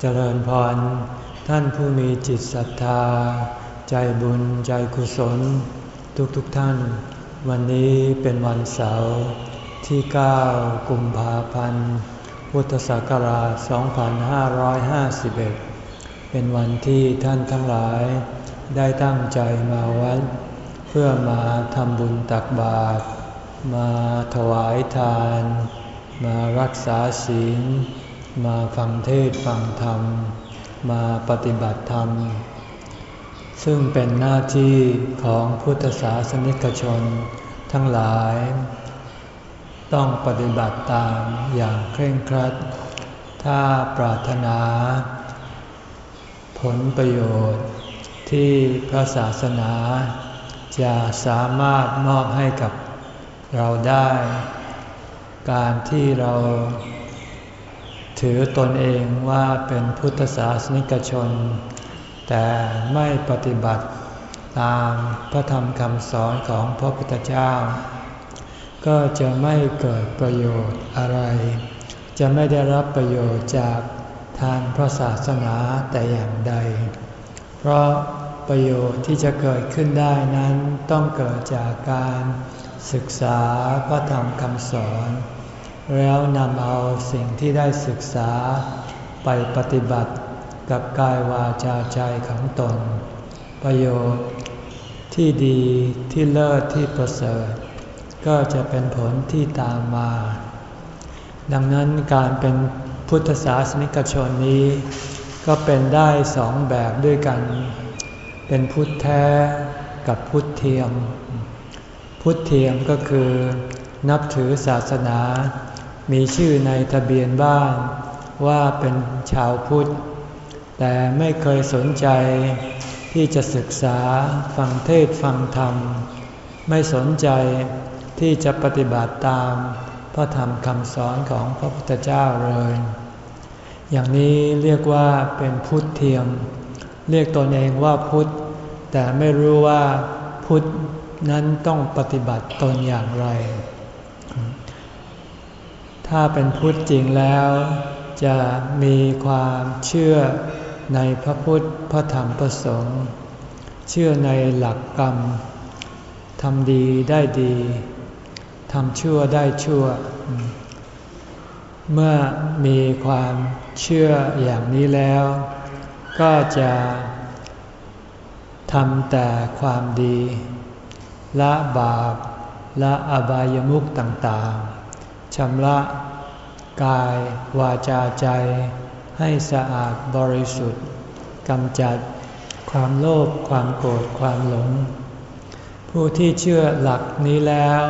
เจริญพร ท่านผู้มีจิตศรัทธา ใจบุญใจกุศล ทุกๆทท่าน วันนี้เป็นวันเสาร์ที่ 9 กุมภาพันธ์ พุทธศักราช 2551 เป็นวันที่ท่านทั้งหลายได้ตั้งใจมาวัด เพื่อมาทำบุญตักบาตรมาถวายทาน มารักษาศีล มาฟังเทศฟังธรรม มาปฏิบัติธรรม ซึ่งเป็นหน้าที่ของพุทธศาสนิกชนทั้งหลาย ต้องปฏิบัติตามอย่างเคร่งครัด ถ้าปรารถนา ผลประโยชน์ที่พระศาสนา จะสามารถมอบให้กับเราได้ การที่เรา ถือตนเองว่าเป็นพุทธศาสนิกชน แต่ไม่ปฏิบัติตามพระธรรมคำสอนของพระพุทธเจ้า ก็จะไม่เกิดประโยชน์อะไร จะไม่ได้รับประโยชน์จากทางพระศาสนาแต่อย่างใด เพราะประโยชน์ที่จะเกิดขึ้นได้นั้นต้องเกิดจากการศึกษาพระธรรมคำสอน แล้วนำเอาสิ่งที่ได้ศึกษาไปปฏิบัติกับกายวาจาใจของตน ประโยชน์ที่ดีที่เลิศที่ประเสริฐ ก็จะเป็นผลที่ตามมา ดังนั้นการเป็นพุทธศาสนิกชนนี้ ก็เป็นได้สองแบบด้วยกัน เป็นพุทธแท้กับพุทธเทียม พุทธเทียมก็คือนับถือศาสนา มีชื่อในทะเบียนบ้านว่าเป็นชาวพุทธ แต่ไม่เคยสนใจที่จะศึกษาฟังเทศฟังธรรม ไม่สนใจที่จะปฏิบัติตามพระธรรมคำสอนของพระพุทธเจ้าเลย อย่างนี้เรียกว่าเป็นพุทธเทียม เรียกตนเองว่าพุทธ แต่ไม่รู้ว่าพุทธนั้นต้องปฏิบัติตนอย่างไร ถ้าเป็นพุทธจริงแล้ว จะมีความเชื่อในพระพุทธพระธรรมพระสงฆ์เชื่อในหลักกรรมทำดีได้ดีทำชั่วได้ชั่ว เมื่อมีความเชื่ออย่างนี้แล้ว ก็จะทำแต่ความดี ละบาปละอบายมุขต่างๆ ชำระกาย วาจาใจ ให้สะอาดบริสุทธิ์กำจัดความโลภความโกรธความหลง ผู้ที่เชื่อหลักนี้แล้ว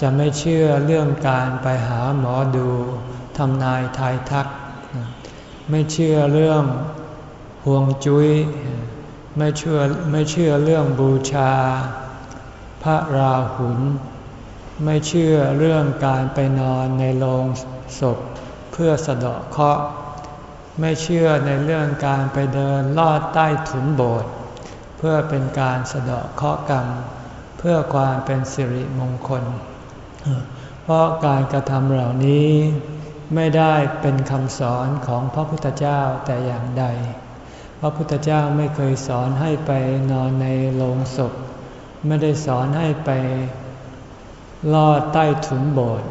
จะไม่เชื่อเรื่องการไปหาหมอดูทำนายทายทัก ไม่เชื่อเรื่องห่วงจุย้ยไม่เชื่อไม่เชื่อเรื่องบูชา พระราหุล ไม่เชื่อเรื่องการไปนอนในโรงศพเพื่อสะเดาะเคราะห์ไม่เชื่อในเรื่องการไปเดินลอดใต้ถุนโบสถ์เพื่อเป็นการสะเดาะเคราะห์กรรม เพื่อความเป็นสิริมงคล เพราะการกระทำเหล่านี้ไม่ได้เป็นคำสอนของพระพุทธเจ้าแต่อย่างใด พระพุทธเจ้าไม่เคยสอนให้ไปนอนในโรงศพ ไม่ได้สอนให้ไป ลอดใต้ถุนโบสถ์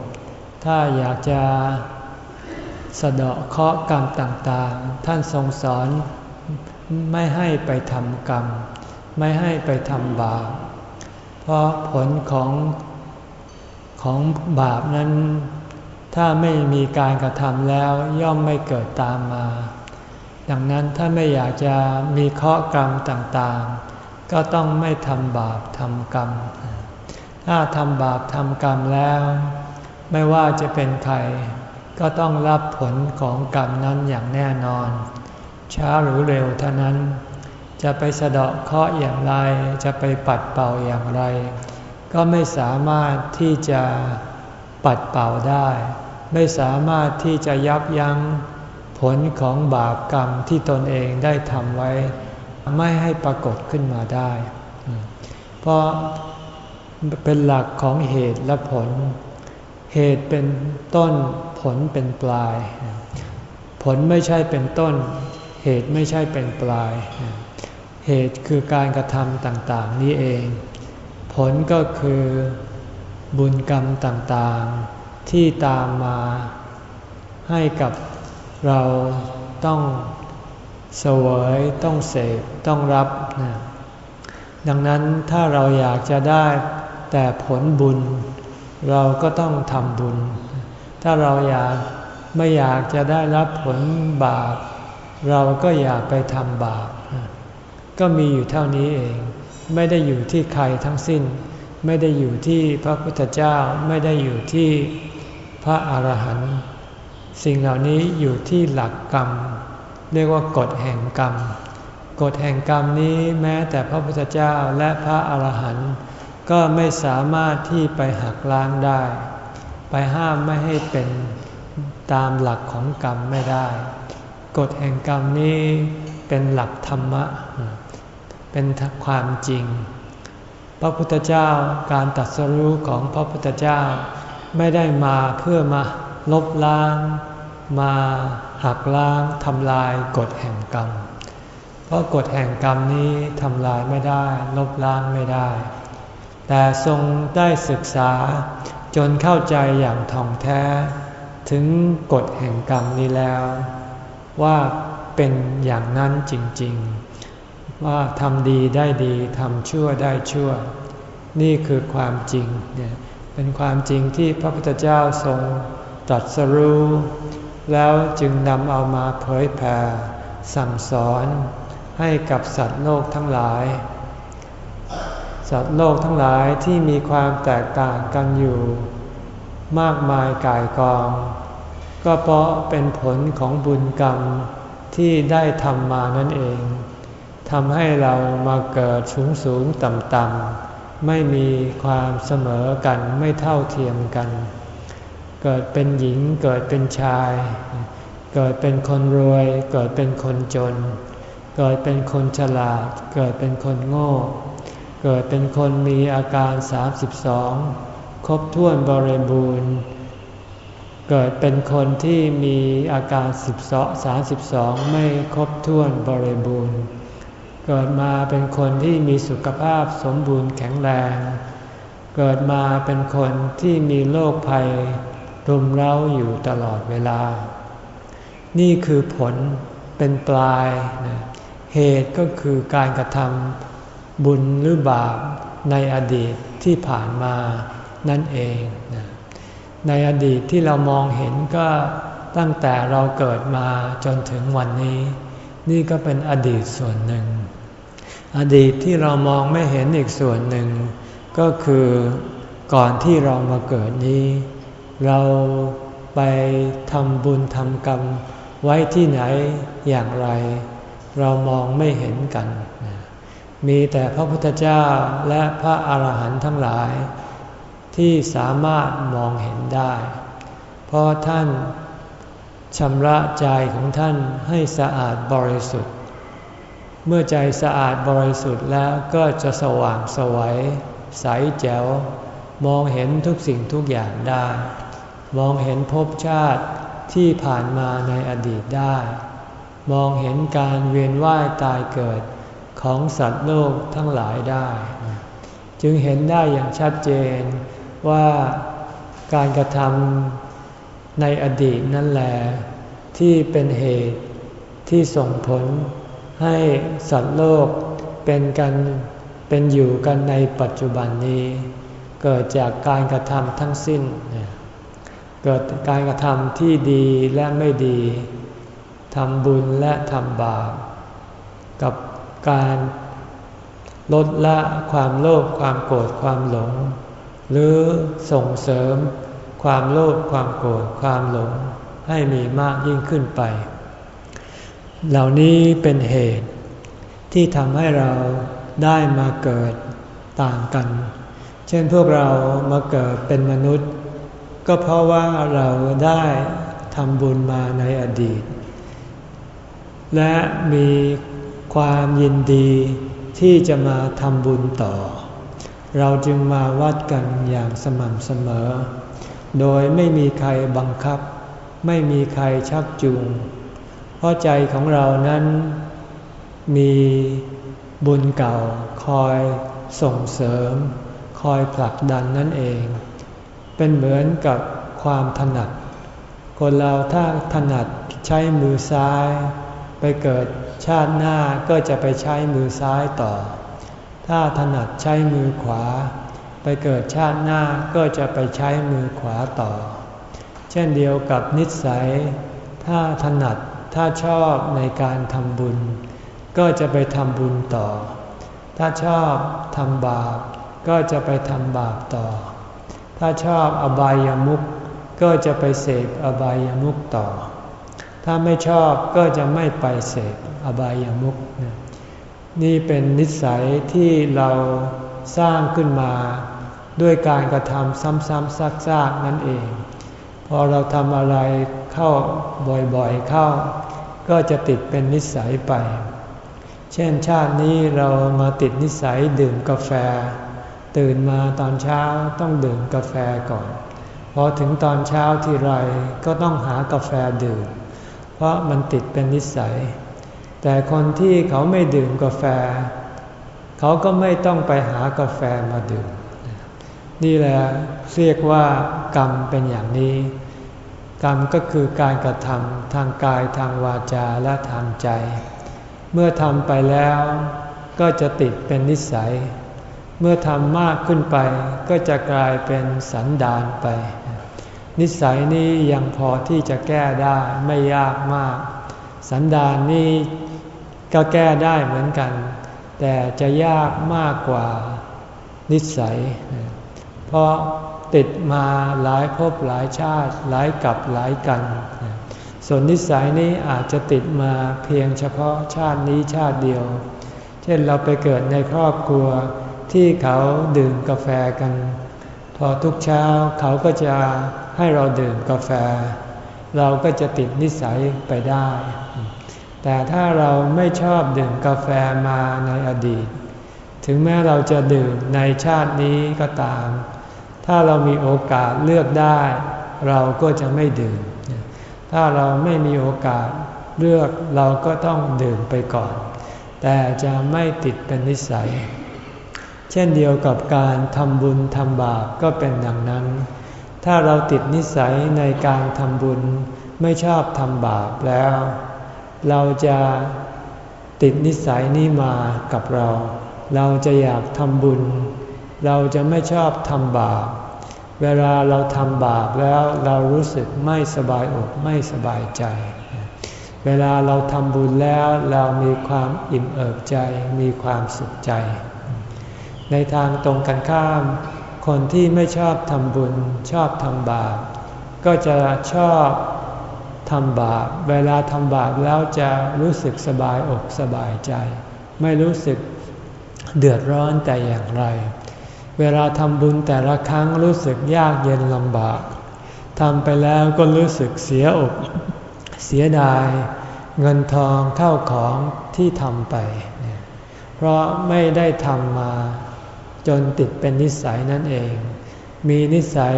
ถ้าอยากจะสะเดาะเคราะห์กรรมต่างๆ ท่านทรงสอนไม่ให้ไปทำกรรม ไม่ให้ไปทำบาป เพราะผลของของบาปนั้น ถ้าไม่มีการกระทำแล้วย่อมไม่เกิดตามมา ดังนั้นถ้าไม่อยากจะมีเคราะห์กรรมต่างๆ ก็ต้องไม่ทำบาปทำกรรม ถ้าทำบาปทำกรรมแล้ว ไม่ว่าจะเป็นใคร ก็ต้องรับผลของกรรมนั้นอย่างแน่นอน ช้าหรือเร็วเท่านั้น จะไปสะเดาะเคราะห์อย่างไร จะไปปัดเป่าอย่างไร ก็ไม่สามารถที่จะปัดเป่าได้ ไม่สามารถที่จะยับยั้งผลของบาปกรรมที่ตนเองได้ทำไว้ ไม่ให้ปรากฏขึ้นมาได้ เพราะ เป็นหลักของเหตุและผล เหตุเป็นต้นผลเป็นปลาย ผลไม่ใช่เป็นต้น เหตุไม่ใช่เป็นปลาย เหตุคือการกระทำต่างๆ นี้เอง ผลก็คือบุญกรรมต่างๆ ที่ตามมาให้กับเราต้องเสวยต้องเสพต้องรับนะดังนั้นถ้าเราอยากจะได้ แต่ผลบุญเราก็ต้องทำบุญ ถ้าเราอยากไม่อยากจะได้รับผลบาป เราก็อย่าไปทำบาป ก็มีอยู่เท่านี้เอง ไม่ได้อยู่ที่ใครทั้งสิ้น ไม่ได้อยู่ที่พระพุทธเจ้าไม่ได้อยู่ที่พระอาหารหันต์สิ่งเหล่านี้อยู่ที่หลักกรรม เรียกว่ากฎแห่งกรรม กฎแห่งกรรมนี้แม้แต่พระพุทธเจ้าและพระอาหารหันต์ ก็ไม่สามารถที่ไปหักล้างได้ ไปห้ามไม่ให้เป็นตามหลักของกรรมไม่ได้ กฎแห่งกรรมนี้เป็นหลักธรรมะ เป็นความจริง พระพุทธเจ้าการตัดสรู้ของพระพุทธเจ้า ไม่ได้มาเพื่อมาลบล้าง มาหักล้างทำลายกฎแห่งกรรม เพราะกฎแห่งกรรมนี้ทำลายไม่ได้ ลบล้างไม่ได้ แต่ทรงได้ศึกษาจนเข้าใจอย่างท่องแท้ ถึงกฎแห่งกรรมนี้แล้ว ว่าเป็นอย่างนั้นจริงๆ ว่าทำดีได้ดีทำชั่วได้ชั่ว นี่คือความจริงเนี่ยเป็นความจริงที่พระพุทธเจ้าทรงตรัสรู้ แล้วจึงนำเอามาเผยแผ่สั่งสอนให้กับสัตว์โลกทั้งหลาย สัตว์โลกทั้งหลายที่มีความแตกต่างกันอยู่ มากมายกายกอง ก็เพราะเป็นผลของบุญกรรมที่ได้ทำมานั่นเองทำให้เรามาเกิดสูงสูงต่ำต่ำไม่มีความเสมอกันไม่เท่าเทียมกัน เกิดเป็นหญิงเกิดเป็นชาย เกิดเป็นคนรวย เกิดเป็นคนจน เกิดเป็นคนฉลาด เกิดเป็นคนโง่ เกิดเป็นคนมีอาการ 32 ครบถ้วนบริบูรณ์ เกิดเป็นคนที่มีอาการ 12 32 ไม่ครบถ้วนบริบูรณ์ เกิดมาเป็นคนที่มีสุขภาพสมบูรณ์แข็งแรง เกิดมาเป็นคนที่มีโรคภัยรุมเร้าอยู่ตลอดเวลา นี่คือผลเป็นปลายนะเหตุก็คือการกระทำ บุญหรือบาปในอดีตที่ผ่านมานั่นเอง ในอดีตที่เรามองเห็นก็ตั้งแต่เราเกิดมาจนถึงวันนี้ นี่ก็เป็นอดีตส่วนหนึ่ง อดีตที่เรามองไม่เห็นอีกส่วนหนึ่ง ก็คือก่อนที่เรามาเกิดนี้ เราไปทำบุญทำกรรมไว้ที่ไหนอย่างไร เรามองไม่เห็นกัน มีแต่พระพุทธเจ้าและพระอาหารหันต์ทั้งหลาย ที่สามารถมองเห็นได้ เพราะท่านชำระใจของท่านให้สะอาดบริสุทธิ์ เมื่อใจสะอาดบริสุทธิ์แล้วก็จะสว่างสวัยใสแจ๋ว มองเห็นทุกสิ่งทุกอย่างได้ มองเห็นภพชาติที่ผ่านมาในอดีตได้ มองเห็นการเวียนว่ายตายเกิด ของสัตว์โลกทั้งหลายได้ จึงเห็นได้อย่างชัดเจนว่าการกระทำในอดีตนั่นแหละที่เป็นเหตุที่ส่งผลให้สัตว์โลกเป็นกันเป็นอยู่กันในปัจจุบันนี้ เกิดจากการกระทำทั้งสิ้น เกิดการกระทำที่ดีและไม่ดีทำบุญและทำบาปกับ การลดละความโลภความโกรธความหลง หรือส่งเสริมความโลภความโกรธความหลงให้มีมากยิ่งขึ้นไป เหล่านี้เป็นเหตุที่ทำให้เราได้มาเกิดต่างกัน เช่นพวกเรามาเกิดเป็นมนุษย์ ก็เพราะว่าเราได้ทำบุญมาในอดีต และมี ความยินดีที่จะมาทำบุญต่อ เราจึงมาวัดกันอย่างสม่ำเสมอ โดยไม่มีใครบังคับ ไม่มีใครชักจูง เพราะใจของเรานั้นมีบุญเก่าคอยส่งเสริม คอยผลักดันนั่นเอง เป็นเหมือนกับความถนัด คนเราถ้าถนัดใช้มือซ้าย ไปเกิด ชาติหน้าก็จะไปใช้มือซ้ายต่อ ถ้าถนัดใช้มือขวา ไปเกิดชาติหน้าก็จะไปใช้มือขวาต่อ เช่นเดียวกับนิสัย ถ้าถนัดถ้าชอบในการทำบุญ ก็จะไปทำบุญต่อ ถ้าชอบทำบาป ก็จะไปทำบาปต่อ ถ้าชอบอบายามุขก็จะไปเสพอบายามุขต่อ ถ้าไม่ชอบก็จะไม่ไปเสพอบายามุขนี่เป็นนิสัยที่เราสร้างขึ้นมาด้วยการกระทำซ้ำๆซักๆนั่นเอง พอเราทำอะไรเข้าบ่อยๆเข้า ก็จะติดเป็นนิสัยไป เช่นชาตินี้เรามาติดนิสัยดื่มกาแฟ ตื่นมาตอนเช้าต้องดื่มกาแฟก่อน พอถึงตอนเช้าที่ไรก็ต้องหากาแฟดื่ม เพราะมันติดเป็นนิสัย แต่คนที่เขาไม่ดื่มกาแฟ เขาก็ไม่ต้องไปหากาแฟมาดื่ม นี่แหละเรียกว่ากรรมเป็นอย่างนี้ กรรมก็คือการกระทำทางกายทางวาจาและทางใจ เมื่อทำไปแล้วก็จะติดเป็นนิสัย เมื่อทำมากขึ้นไปก็จะกลายเป็นสันดานไป นิสัยนี้ยังพอที่จะแก้ได้ไม่ยากมาก สันดานนี้ก็แก้ได้เหมือนกัน แต่จะยากมากกว่านิสัย เพราะติดมาหลายภพหลายชาติหลายกับหลายกัน ส่วนนิสัยนี้อาจจะติดมาเพียงเฉพาะชาตินี้ชาติเดียว เช่นเราไปเกิดในครอบครัวที่เขาดื่มกาแฟกัน พอทุกเช้าเขาก็จะให้เราดื่มกาแฟ เราก็จะติดนิสัยไปได้ แต่ถ้าเราไม่ชอบดื่มกาแฟมาในอดีต ถึงแม้เราจะดื่มในชาตินี้ก็ตาม ถ้าเรามีโอกาสเลือกได้ เราก็จะไม่ดื่ม ถ้าเราไม่มีโอกาสเลือกเราก็ต้องดื่มไปก่อน แต่จะไม่ติดเป็นนิสัย เช่นเดียวกับการทำบุญทำบาปก็เป็นดังนั้น ถ้าเราติดนิสัยในการทำบุญไม่ชอบทำบาปแล้ว เราจะติดนิสัยนี้มากับเรา เราจะอยากทำบุญ เราจะไม่ชอบทำบาป เวลาเราทำบาปแล้วเรารู้สึกไม่สบายอกไม่สบายใจ เวลาเราทำบุญแล้วเรามีความอิ่มเอิบใจมีความสุขใจ ในทางตรงกันข้าม คนที่ไม่ชอบทำบุญ ชอบทำบาป ก็จะชอบทำบาป เวลาทำบาปแล้วจะรู้สึกสบายอกสบายใจ ไม่รู้สึกเดือดร้อนแต่อย่างไร เวลาทำบุญแต่ละครั้งรู้สึกยากเย็นลำบากทำไปแล้วก็รู้สึกเสียอกเสียดาย เงินทองเข้าของที่ทำไป เพราะไม่ได้ทำมา จนติดเป็นนิสัยนั่นเอง มีนิสัย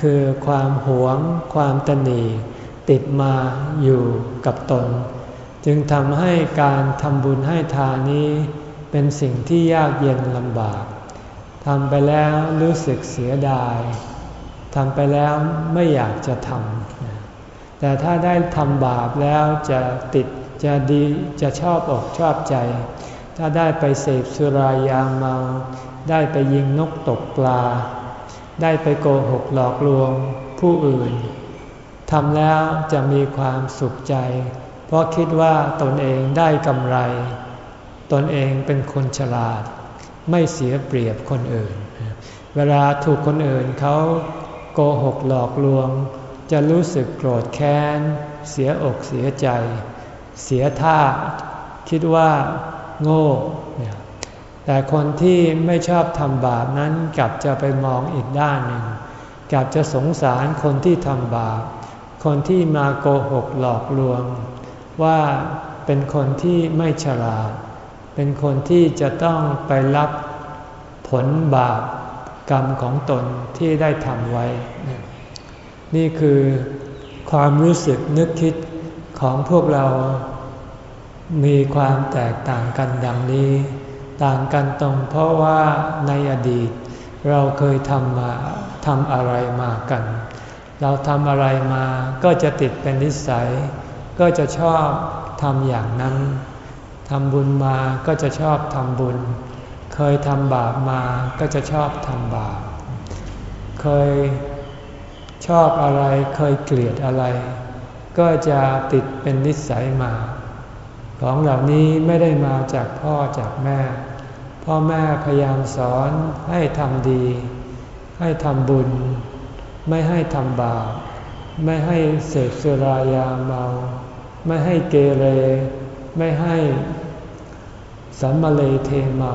คือความหวง ความตนีติดมาอยู่กับตน จึงทำให้การทำบุญให้ทานนี้ เป็นสิ่งที่ยากเย็นลำบากทำไปแล้วรู้สึกเสียดายทำไปแล้วไม่อยากจะทำแต่ถ้าได้ทำบาปแล้วจะติดจะดีจะชอบอกชอบใจ ถ้าได้ไปเสพสุรายาเมา ได้ไปยิงนกตกปลา ได้ไปโกหกหลอกลวงผู้อื่นทำแล้วจะมีความสุขใจ เพราะคิดว่าตนเองได้กำไร ตนเองเป็นคนฉลาด ไม่เสียเปรียบคนอื่น เวลาถูกคนอื่นเขาโกหกหลอกลวง จะรู้สึกโกรธแค้น เสียอกเสียใจ เสียท่า คิดว่า โง่ แต่คนที่ไม่ชอบทำบาปนั้นกลับจะไปมองอีกด้านหนึ่ง กลับจะสงสารคนที่ทำบาป คนที่มาโกหกหลอกลวง ว่าเป็นคนที่ไม่ฉลาด เป็นคนที่จะต้องไปรับผลบาปกรรมของตนที่ได้ทำไว้ นี่คือความรู้สึกนึกคิดของพวกเรามีความแตกต่างกันดังนี้ ต่างกันตรงเพราะว่าในอดีต เราเคยทำมาทำอะไรมากัน เราทำอะไรมาก็จะติดเป็นนิสัย ก็จะชอบทำอย่างนั้นทำบุญมาก็จะชอบทำบุญ เคยทำบาปมาก็จะชอบทำบาป เคยชอบอะไรเคยเกลียดอะไร ก็จะติดเป็นนิสัยมา ของเหล่านี้ไม่ได้มาจากพ่อจากแม่ พ่อแม่พยายามสอนให้ทำดี ให้ทำบุญ ไม่ให้ทำบาปไม่ให้เสพสุรายาเมา ไม่ให้เกเร ไม่ให้สัมมาเลเทเมา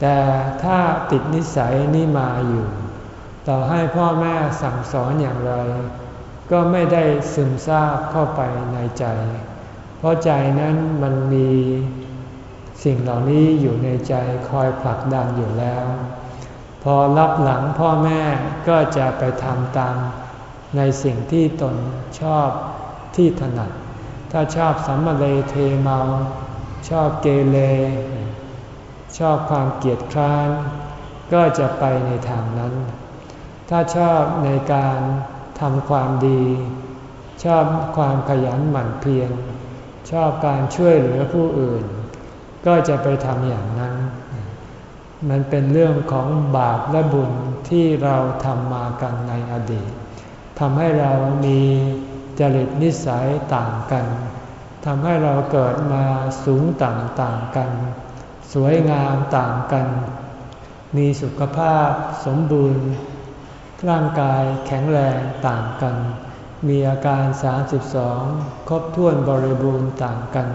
แต่ถ้าติดนิสัยนี่มาอยู่ ต่อให้พ่อแม่สั่งสอนอย่างไร ก็ไม่ได้ซึมซาบเข้าไปในใจ เพราะใจนั้นมันมี สิ่งเหล่านี้อยู่ในใจคอยผลักดันอยู่แล้ว พอรับหลังพ่อแม่ก็จะไปทำตามในสิ่งที่ตนชอบที่ถนัด ถ้าชอบสัมมาเลเทเมา ชอบเกเรชอบความเกียดคร้าน ก็จะไปในทางนั้น ถ้าชอบในการทำความดี ชอบความขยันหมั่นเพียร ชอบการช่วยเหลือผู้อื่น ก็จะไปทำอย่างนั้น มันเป็นเรื่องของบาปและบุญที่เราทำมากันในอดีตทำให้เรามีจริตนิสัยต่างกันทำให้เราเกิดมาสูงต่ำต่างกัน สวยงามต่างกัน มีสุขภาพสมบูรณ์ ร่างกายแข็งแรงต่างกัน มีอาการ 32 ครบถ้วนบริบูรณ์ต่างกัน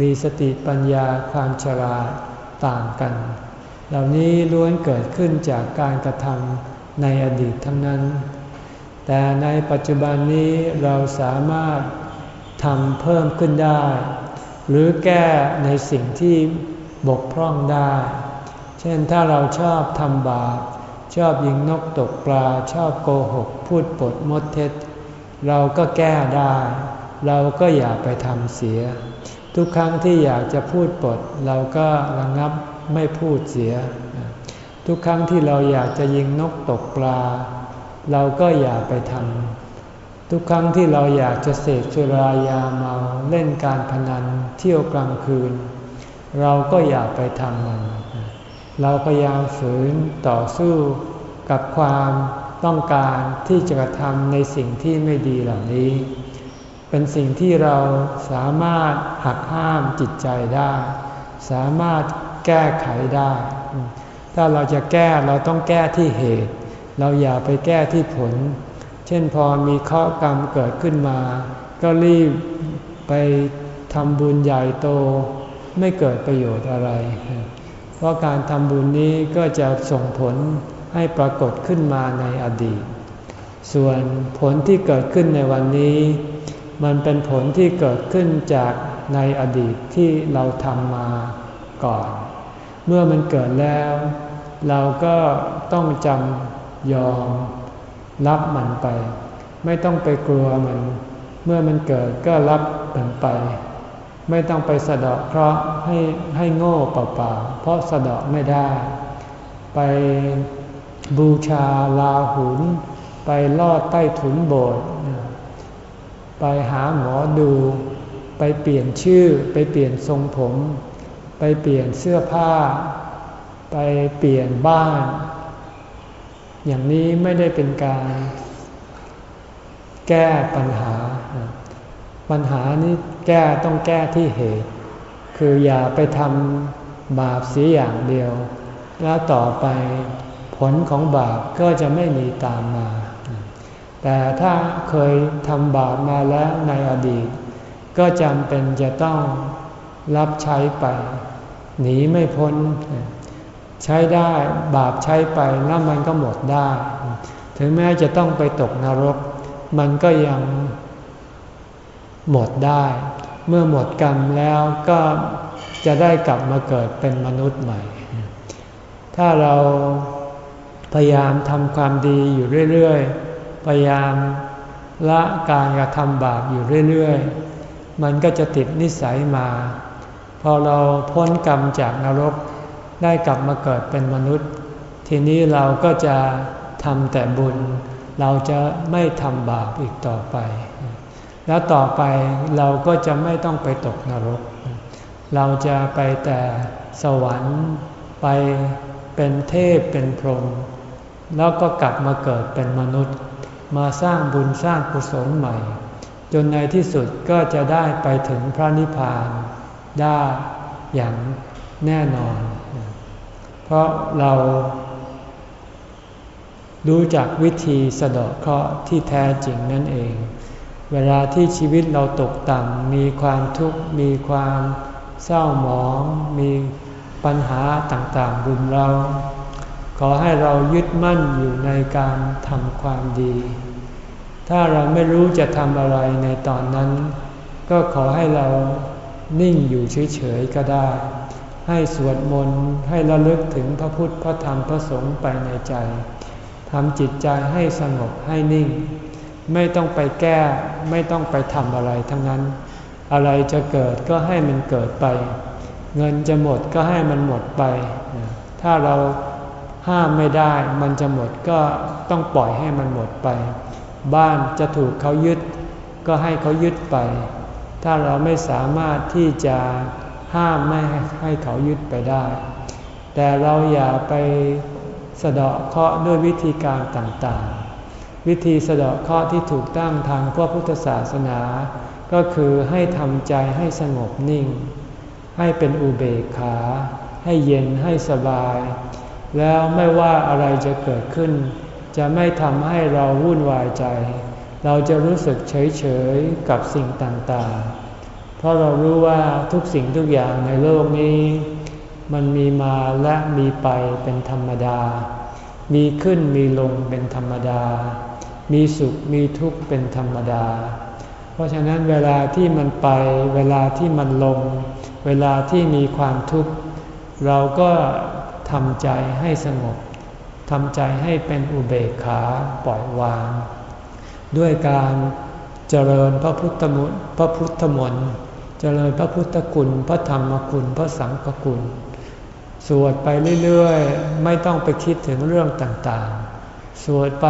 มีสติปัญญาความฉลาดต่างกัน เหล่านี้ล้วนเกิดขึ้นจากการกระทำในอดีตทั้งนั้น แต่ในปัจจุบันนี้เราสามารถทำเพิ่มขึ้นได้ หรือแก้ในสิ่งที่บกพร่องได้ เช่นถ้าเราชอบทำบาปชอบยิงนกตกปลาชอบโกหก พูดปดมดเท็จ เราก็แก้ได้ เราก็อย่าไปทำเสีย ทุกครั้งที่อยากจะพูดปด เราก็ระงับไม่พูดเสีย ทุกครั้งที่เราอยากจะยิงนกตกปลา เราก็อย่าไปทำทุกครั้งที่เราอยากจะเสพสุรายาเมาเล่นการพนันเที่ยวกลางคืน เราก็อย่าไปทำมัน เราพยายามฝืนต่อสู้กับความต้องการที่จะกระทำในสิ่งที่ไม่ดีเหล่านี้ เป็นสิ่งที่เราสามารถหักห้ามจิตใจได้ สามารถแก้ไขได้ ถ้าเราจะแก้เราต้องแก้ที่เหตุ เราอย่าไปแก้ที่ผล เช่นพอมีเคราะกรรมเกิดขึ้นมา ก็รีบไปทำบุญใหญ่โตไม่เกิดประโยชน์อะไร เพราะการทำบุญนี้ก็จะส่งผลให้ปรากฏขึ้นมาในอดีต ส่วนผลที่เกิดขึ้นในวันนี้ มันเป็นผลที่เกิดขึ้นจากในอดีตที่เราทำมาก่อน เมื่อมันเกิดแล้ว เราก็ต้องจำยอมรับมันไป ไม่ต้องไปกลัวมัน เมื่อมันเกิดก็รับมันไป ไม่ต้องไปสะดาะเคราะห์ให้ให้โง่เปล่าๆเพราะสะดาะไม่ได้ ไปบูชาลาหุน ไปลอดใต้ถุนโบสถ์ ไปหาหมอดู ไปเปลี่ยนชื่อ ไปเปลี่ยนทรงผม ไปเปลี่ยนเสื้อผ้า ไปเปลี่ยนบ้าน อย่างนี้ไม่ได้เป็นการแก้ปัญหา ปัญหานี้แก้ต้องแก้ที่เหตุ คืออย่าไปทำบาปเสียอย่างเดียว แล้วต่อไปผลของบาปก็จะไม่มีตามมา แต่ถ้าเคยทำบาปมาแล้วในอดีต ก็จำเป็นจะต้องรับใช้ไป หนีไม่พ้น ใช้ได้บาปใช้ไปแล้วมันก็หมดได้ ถึงแม้จะต้องไปตกนรก มันก็ยังหมดได้ เมื่อหมดกรรมแล้วก็จะได้กลับมาเกิดเป็นมนุษย์ใหม่ ถ้าเราพยายามทำความดีอยู่เรื่อยๆ พยายามละการกระทำบาปอยู่เรื่อยๆ มันก็จะติดนิสัยมา พอเราพ้นกรรมจากนรกได้กลับมาเกิดเป็นมนุษย์ ทีนี้เราก็จะทำแต่บุญ เราจะไม่ทำบาปอีกต่อไป แล้วต่อไปเราก็จะไม่ต้องไปตกนรก เราจะไปแต่สวรรค์ไปเป็นเทพเป็นพรหมแล้วก็กลับมาเกิดเป็นมนุษย์ มาสร้างบุญสร้างกุศลใหม่ จนในที่สุดก็จะได้ไปถึงพระนิพพานได้อย่างแน่นอน เพราะเรารู้จักวิธีสะดอกเคราะห์ที่แท้จริงนั่นเอง เวลาที่ชีวิตเราตกต่ำมีความทุกข์มีความเศร้าหมอง มีปัญหาต่างๆรุมเรา ขอให้เรายึดมั่นอยู่ในการทำความดี ถ้าเราไม่รู้จะทำอะไรในตอนนั้น ก็ขอให้เรานิ่งอยู่เฉยๆก็ได้ ให้สวดมนต์ให้ระลึกถึงพระพุทธพระธรรมพระสงฆ์ไปในใจทำจิตใจให้สงบให้นิ่ง ไม่ต้องไปแก้ไม่ต้องไปทำอะไรทั้งนั้น อะไรจะเกิดก็ให้มันเกิดไป เงินจะหมดก็ให้มันหมดไป ถ้าเรา ห้ามไม่ได้มันจะหมดก็ต้องปล่อยให้มันหมดไป บ้านจะถูกเขายึด ก็ให้เขายึดไป ถ้าเราไม่สามารถที่จะห้ามไม่ให้เขายึดไปได้ แต่เราอย่าไปสะเดาะเคราะห์ด้วยวิธีการต่างๆ วิธีสะเดาะเคราะห์ที่ถูกตั้งทางพระพุทธศาสนา ก็คือให้ทำใจให้สงบนิ่ง ให้เป็นอุเบกขา ให้เย็นให้สบาย แล้วไม่ว่าอะไรจะเกิดขึ้น จะไม่ทำให้เราวุ่นวายใจ เราจะรู้สึกเฉยๆกับสิ่งต่างๆ เพราะเรารู้ว่าทุกสิ่งทุกอย่างในโลกนี้ มันมีมาและมีไปเป็นธรรมดา มีขึ้นมีลงเป็นธรรมดา มีสุขมีทุกข์เป็นธรรมดา เพราะฉะนั้นเวลาที่มันไป เวลาที่มันลง เวลาที่มีความทุกข์เราก็ ทำใจให้สงบทำใจให้เป็นอุเบกขาปล่อยวาง ด้วยการเจริญพระพุทธมนต์พระพุทธมนต์เจริญพระพุทธคุณพระธรรมคุณพระสังฆคุณ สวดไปเรื่อยๆ ไม่ต้องไปคิดถึงเรื่องต่างๆ สวดไป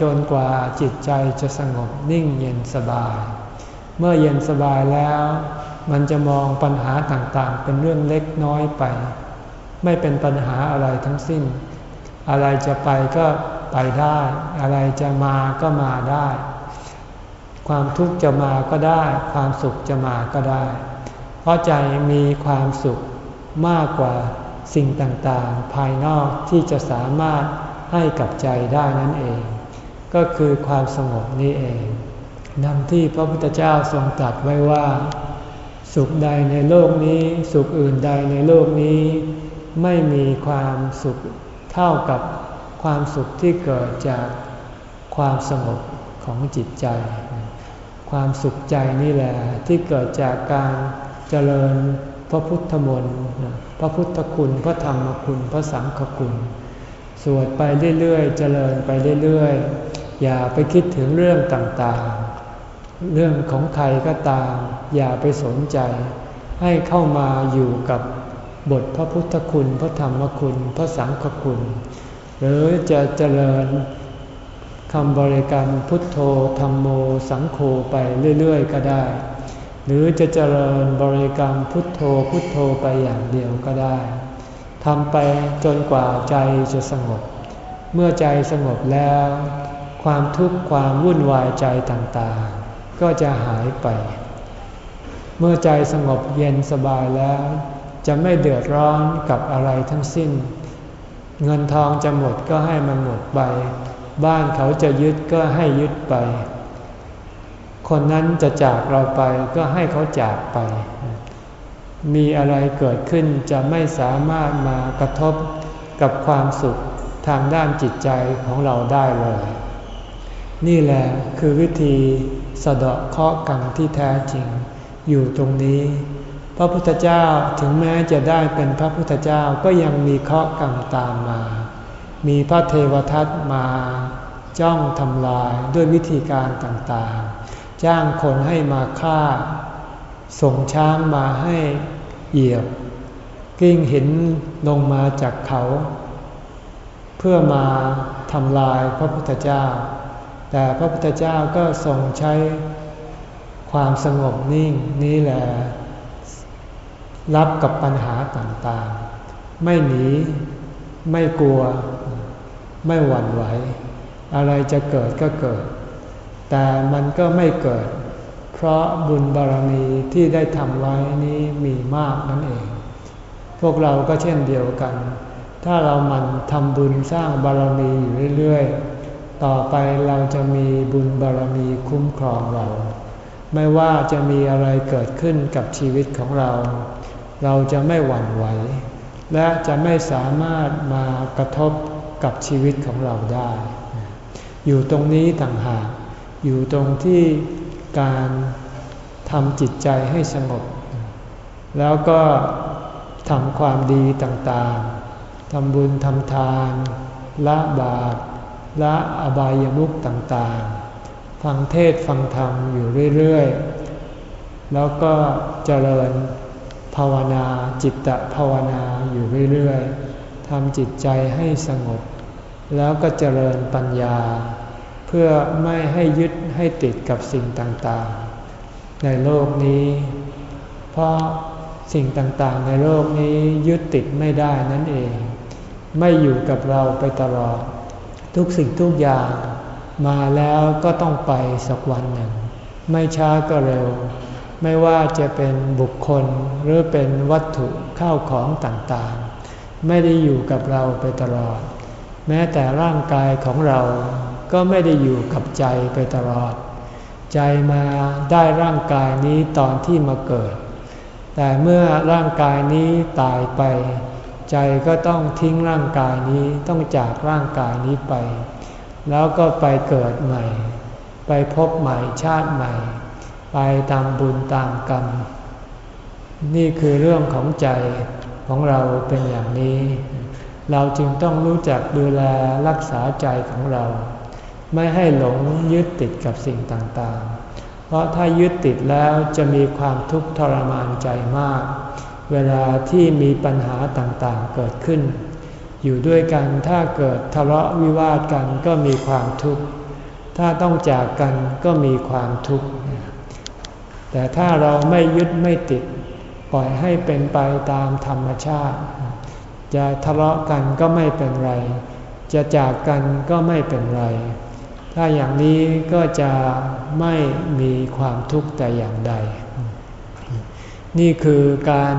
จนกว่าจิตใจจะสงบนิ่งเย็นสบาย เมื่อเย็นสบายแล้ว มันจะมองปัญหาต่างๆ เป็นเรื่องเล็กน้อยไป ไม่เป็นปัญหาอะไรทั้งสิ้น อะไรจะไปก็ไปได้ อะไรจะมาก็มาได้ ความทุกข์จะมาก็ได้ ความสุขจะมาก็ได้ เพราะใจมีความสุขมากกว่าสิ่งต่างๆ ภายนอกที่จะสามารถให้กับใจได้นั่นเอง ก็คือความสงบนี้เองดังที่พระพุทธเจ้าทรงตรัสไว้ว่า สุขใดในโลกนี้ สุขอื่นใดในโลกนี้ ไม่มีความสุขเท่ากับความสุขที่เกิดจากความสงบของจิตใจ ความสุขใจนี่แหละที่เกิดจากการเจริญพระพุทธมนต์พระพุทธคุณ พระธรรมคุณ พระสังฆคุณ สวดไปเรื่อยๆ เจริญไปเรื่อยๆ อย่าไปคิดถึงเรื่องต่างๆ เรื่องของใครก็ตาม อย่าไปสนใจ ให้เข้ามาอยู่กับ บทพระพุทธคุณ พระธรรมคุณ พระสังฆคุณ หรือจะเจริญคำบริกรรมพุทโธธรรมโมสังโฆไปเรื่อย ๆ ก็ได้ หรือจะเจริญบริกรรมพุทโธพุทโธไปอย่างเดียวก็ได้ทำไปจนกว่าใจจะสงบ เมื่อใจสงบแล้ว ความทุกข์ความวุ่นวายใจต่างๆ ก็จะหายไป เมื่อใจสงบเย็นสบายแล้ว จะไม่เดือดร้อนกับอะไรทั้งสิ้น เงินทองจะหมดก็ให้มันหมดไป บ้านเขาจะยึดก็ให้ยึดไป คนนั้นจะจากเราไปก็ให้เขาจากไป มีอะไรเกิดขึ้นจะไม่สามารถมากระทบกับความสุขทางด้านจิตใจของเราได้เลย นี่แหละคือวิธีสะเดาะเคราะห์กรรมที่แท้จริง อยู่ตรงนี้ พระพุทธเจ้าถึงแม้จะได้เป็นพระพุทธเจ้าก็ยังมีเคราะห์กรรมตามมา มีพระเทวทัตมาจ้องทำลายด้วยวิธีการต่างๆ จ้างคนให้มาฆ่า ส่งช้างมาให้เหยียบ กิ้งหินลงมาจากเขา เพื่อมาทำลายพระพุทธเจ้า แต่พระพุทธเจ้าก็ทรงใช้ความสงบนิ่งนี้แหละ รับกับปัญหาต่างๆ ไม่หนี ไม่กลัว ไม่หวั่นไหว อะไรจะเกิดก็เกิด แต่มันก็ไม่เกิด เพราะบุญบารมีที่ได้ทำไว้นี้มีมากนั่นเอง พวกเราก็เช่นเดียวกัน ถ้าเรามันทำบุญสร้างบารมีอยู่เรื่อยๆ ต่อไปเราจะมีบุญบารมีคุ้มครองเรา ไม่ว่าจะมีอะไรเกิดขึ้นกับชีวิตของเรา เราจะไม่หวั่นไหว และจะไม่สามารถมากระทบกับชีวิตของเราได้ อยู่ตรงนี้ต่างหาก อยู่ตรงที่การทำจิตใจให้สงบ แล้วก็ทำความดีต่างๆ ทำบุญทำทาน ละบาปละอบายมุขต่างๆ ฟังเทศฟังธรรมอยู่เรื่อย ๆ แล้วก็เจริญ ภาวนาจิตตภาวนาอยู่เรื่อยๆทำจิตใจให้สงบ แล้วก็เจริญปัญญา เพื่อไม่ให้ยึดให้ติดกับสิ่งต่างๆ ในโลกนี้ เพราะสิ่งต่างๆ ในโลกนี้ยึดติดไม่ได้นั่นเอง ไม่อยู่กับเราไปตลอด ทุกสิ่งทุกอย่างมาแล้วก็ต้องไปสักวันหนึ่ง ไม่ช้าก็เร็ว ไม่ว่าจะเป็นบุคคลหรือเป็นวัตถุข้าวของต่างๆ ไม่ได้อยู่กับเราไปตลอด แม้แต่ร่างกายของเราก็ไม่ได้อยู่กับใจไปตลอด ใจมาได้ร่างกายนี้ตอนที่มาเกิด แต่เมื่อร่างกายนี้ตายไป ใจก็ต้องทิ้งร่างกายนี้ต้องจากร่างกายนี้ไป แล้วก็ไปเกิดใหม่ ไปพบใหม่ชาติใหม่ ไปตามบุญตามกรรม นี่คือเรื่องของใจของเราเป็นอย่างนี้ เราจึงต้องรู้จักดูแลรักษาใจของเรา ไม่ให้หลงยึดติดกับสิ่งต่างๆ เพราะถ้ายึดติดแล้วจะมีความทุกข์ทรมานใจมาก เวลาที่มีปัญหาต่างๆเกิดขึ้น อยู่ด้วยกันถ้าเกิดทะเลาะวิวาทกันก็มีความทุกข์ ถ้าต้องจากกันก็มีความทุกข์ แต่ถ้าเราไม่ยึดไม่ติด ปล่อยให้เป็นไปตามธรรมชาติ จะทะเลาะกันก็ไม่เป็นไร จะจากกันก็ไม่เป็นไร ถ้าอย่างนี้ก็จะไม่มีความทุกข์แต่อย่างใด นี่คือการ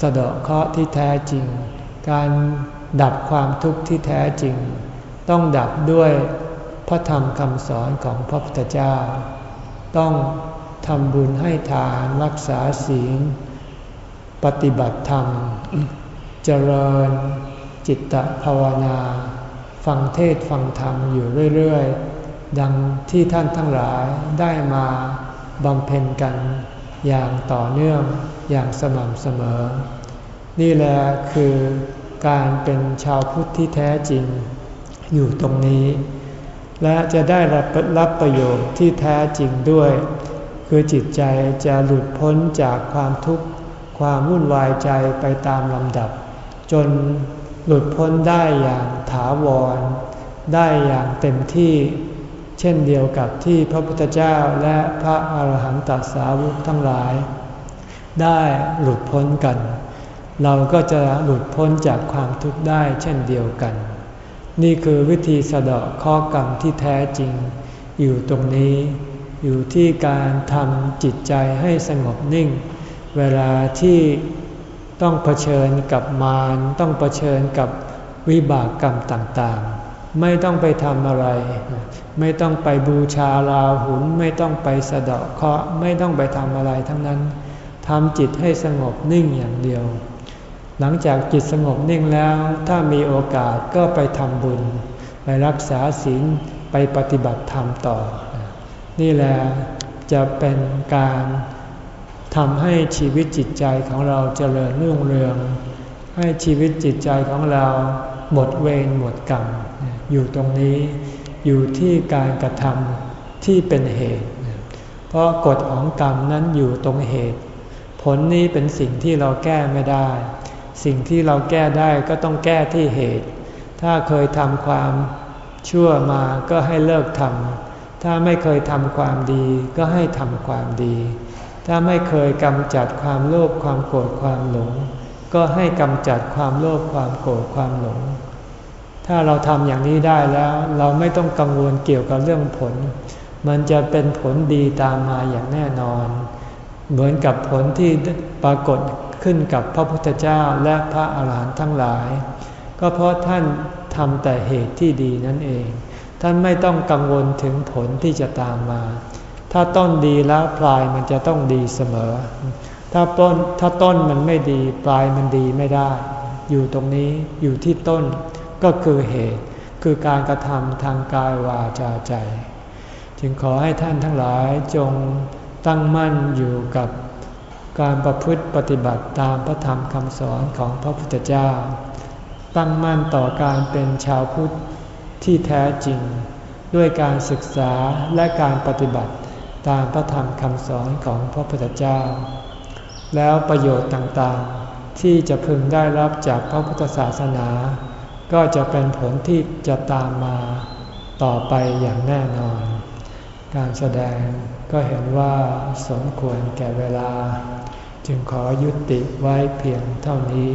สะเดาะเคราะห์ที่แท้จริง การดับความทุกข์ที่แท้จริง ต้องดับด้วยพระธรรมคำสอนของพระพุทธเจ้า ต้อง ทำบุญให้ทานรักษาศีล ปฏิบัติธรรม เจริญจิตตภาวนา ฟังเทศฟังธรรมอยู่เรื่อยๆ ดังที่ท่านทั้งหลายได้มาบำเพ็ญกันอย่างต่อเนื่องอย่างสม่ำเสมอ นี่แหละคือการเป็นชาวพุทธที่แท้จริงอยู่ตรงนี้ และจะได้รับรับประโยชน์ที่แท้จริงด้วย คือจิตใจจะหลุดพ้นจากความทุกข์ ความวุ่นวายใจไปตามลำดับ จนหลุดพ้นได้อย่างถาวร ได้อย่างเต็มที่ เช่นเดียวกับที่พระพุทธเจ้าและพระอาหารหันตสาวกทั้งหลาย ได้หลุดพ้นกัน เราก็จะหลุดพ้นจากความทุกข์ได้เช่นเดียวกัน นี่คือวิธีสะเดาะข้อกรรมที่แท้จริง อยู่ตรงนี้ อยู่ที่การทำจิตใจให้สงบนิ่ง เวลาที่ต้องเผชิญกับมารต้องเผชิญกับวิบากกรรมต่างๆ ไม่ต้องไปทำอะไร ไม่ต้องไปบูชาลาหุนไม่ต้องไปสะเดาะเคาะไม่ต้องไปทำอะไรทั้งนั้นทำจิตให้สงบนิ่งอย่างเดียว หลังจากจิตสงบนิ่งแล้ว ถ้ามีโอกาสก็ไปทำบุญ ไปรักษาศีลไปปฏิบัติธรรมต่อ นี่แหละจะเป็นการทำให้ชีวิตจิตใจของเราเจริญรุ่งเรือง ให้ชีวิตจิตใจของเราหมดเวรหมดกรรมอยู่ตรงนี้อยู่ที่การกระทำที่เป็นเหตุ เพราะกฎของกรรมนั้นอยู่ตรงเหตุ ผลนี้เป็นสิ่งที่เราแก้ไม่ได้ สิ่งที่เราแก้ได้ก็ต้องแก้ที่เหตุ ถ้าเคยทำความชั่วมาก็ให้เลิกทำ ถ้าไม่เคยทำความดีก็ให้ทำความดี ถ้าไม่เคยกำจัดความโลภความโกรธความหลง ก็ให้กำจัดความโลภความโกรธความหลง ถ้าเราทำอย่างนี้ได้แล้ว เราไม่ต้องกังวลเกี่ยวกับเรื่องผล มันจะเป็นผลดีตามมาอย่างแน่นอน เหมือนกับผลที่ปรากฏขึ้นกับพระพุทธเจ้าและพระอาหารหันต์ทั้งหลาย ก็เพราะท่านทำแต่เหตุที่ดีนั่นเอง ท่านไม่ต้องกังวลถึงผลที่จะตามมา ถ้าต้นดีแล้วปลายมันจะต้องดีเสมอ ถ้าต้นถ้าต้นมันไม่ดีปลายมันดีไม่ได้ อยู่ตรงนี้อยู่ที่ต้นก็คือเหตุ คือการกระทำทางกายวาจาใจ จึงขอให้ท่านทั้งหลายจงตั้งมั่นอยู่กับการประพฤติปฏิบัติตามพระธรรมคำสอนของพระพุทธเจ้า ตั้งมั่นต่อการเป็นชาวพุทธ ที่แท้จริง ด้วยการศึกษาและการปฏิบัติตามพระธรรมคำสอนของพระพุทธเจ้า แล้วประโยชน์ต่างๆ ที่จะพึงได้รับจากพระพุทธศาสนา ก็จะเป็นผลที่จะตามมาต่อไปอย่างแน่นอน การแสดงก็เห็นว่าสมควรแก่เวลา จึงขอยุติไว้เพียงเท่านี้